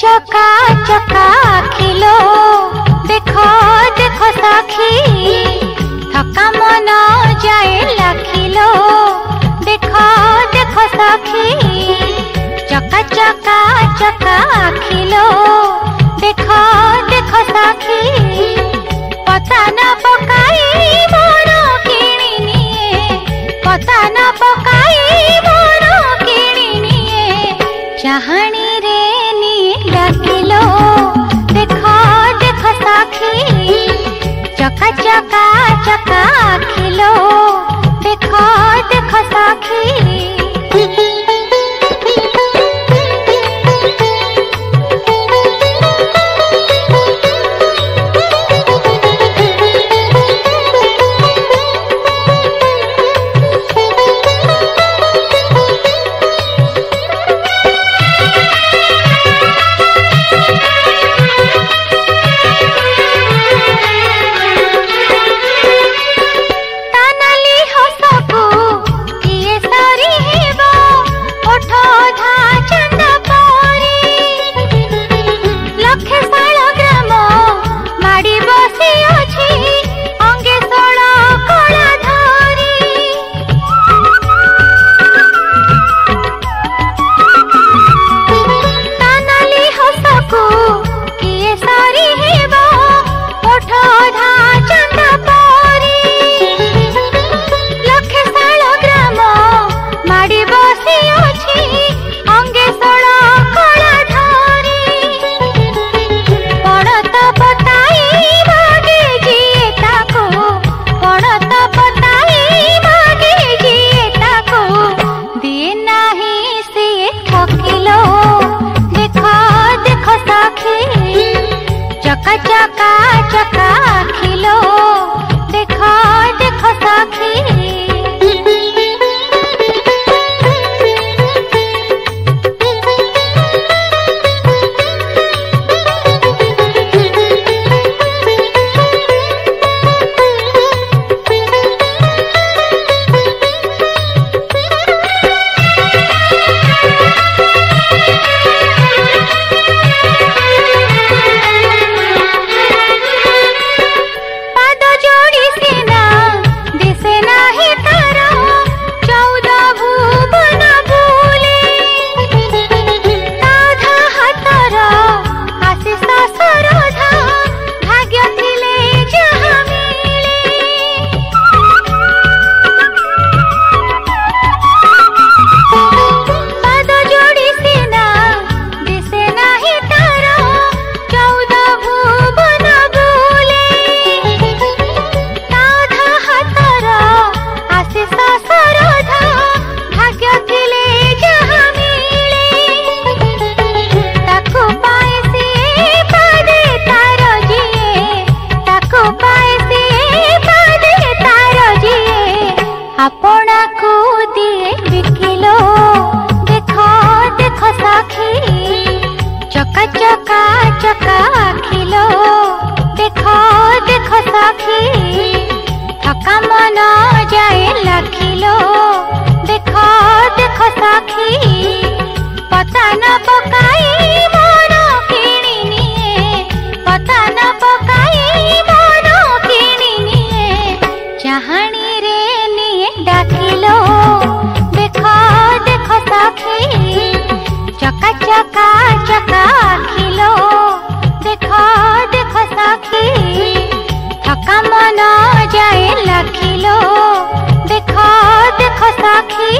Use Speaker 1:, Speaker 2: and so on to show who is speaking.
Speaker 1: चका चका खिलो। देखो देखो साखी थका मन जाए लखिलो देखो देखो साखी चका चका चका खिलो। देखो देखो साखी पता ना पकाई मोरो किणीनी पता ना पकाई मोरो खी चाहणी चका चका चका পাখি থকা মন যায় লাখিলো দেখ দেখ সাখী